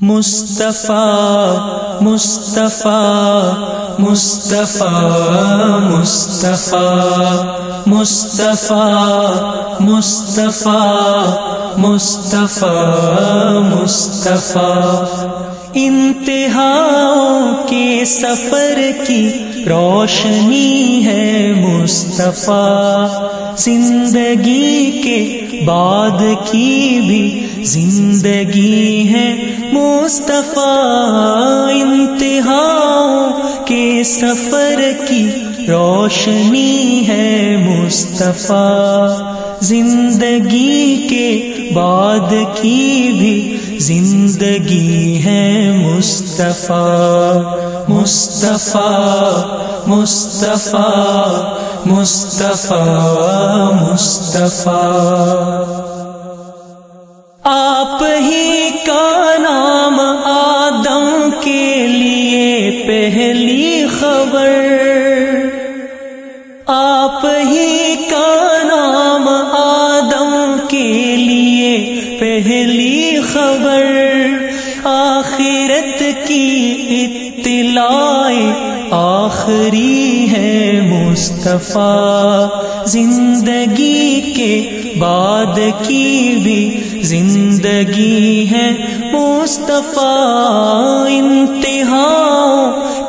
مصطفیٰ مصطفیٰ مصطفیٰ مصطفیٰ مصطفیٰ مصطفیٰ مصطفیٰ مصطفیٰ۔ انتہا کے سفر کی روشنی ہے مصطفیٰ۔ زندگی کے بعد کی بھی زندگی ہے مصطفیٰ انتہا کے سفر کی روشنی ہے مصطفیٰ۔ زندگی کے بعد کی بھی زندگی ہے مصطفیٰ۔ مصطفیٰ مصطفیٰ مصطفیٰ مصطفیٰ۔ آپ ہی کا نام آدم کے لیے پہلی خبر۔ آپ ہی کا نام آدم کے لیے پہلی خبر۔ آخرت کی اطلاع آخری ہے مصطفیٰ۔ زندگی کے بعد کی بھی زندگی ہے مصطفیٰ۔ انتہا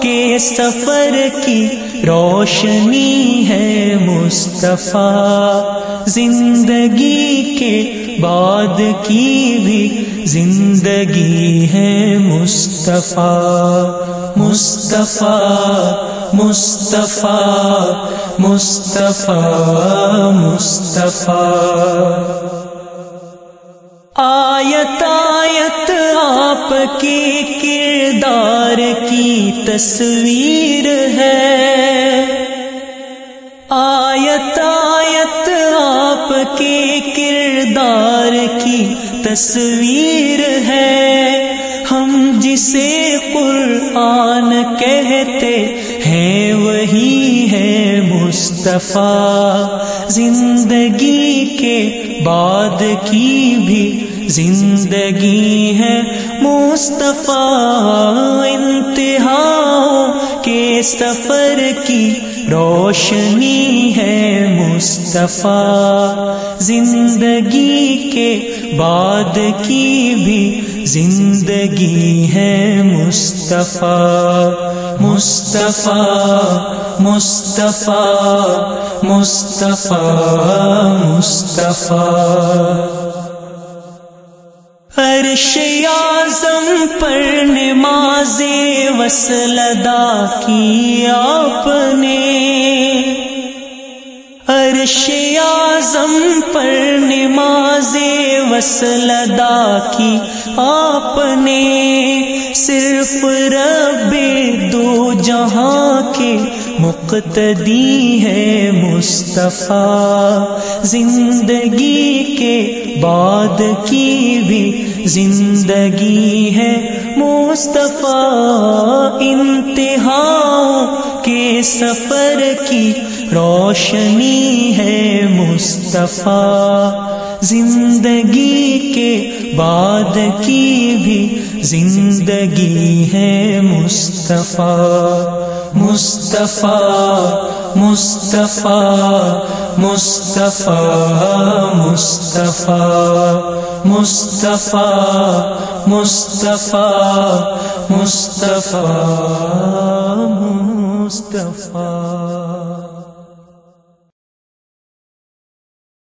کے سفر کی روشنی ہے مصطفیٰ۔ زندگی کے بعد کی بھی زندگی ہے مصطفیٰ۔ مصطفیٰ مصطفیٰ مصطفیٰ مصطفیٰ۔ آیت آیت آپ کے کردار کی تصویر ہے۔ آیت آیت آپ کے کردار کی تصویر ہے۔ جسے قرآن کہتے ہیں، وہی ہے مصطفیٰ۔ زندگی کے بعد کی بھی زندگی ہے مصطفیٰ۔ انتہا کے سفر کی روشنی ہے مصطفیٰ۔ زندگی کے بعد کی بھی زندگی ہے مصطفیٰ مصطفیٰ مصطفیٰ مصطفیٰ مصطفیٰ۔ عرش اعظم پر نماز وصل ادا کی آپ نے عرش اعظم پر نماز وصل ادا کی۔ آپ نے صرف رب دو جہاں کے مقتدی ہے مصطفیٰ۔ زندگی کے بعد کی بھی زندگی ہے مصطفیٰ۔ انتہا کے سفر کی روشنی ہے مصطفیٰ۔ زندگی کے بعد کی بھی زندگی ہے مصطفیٰ مصطفیٰ مصطفیٰ مصطفیٰ مصطفیٰ مصطفیٰ مصطفیٰ مصطفیٰ مصطفیٰ۔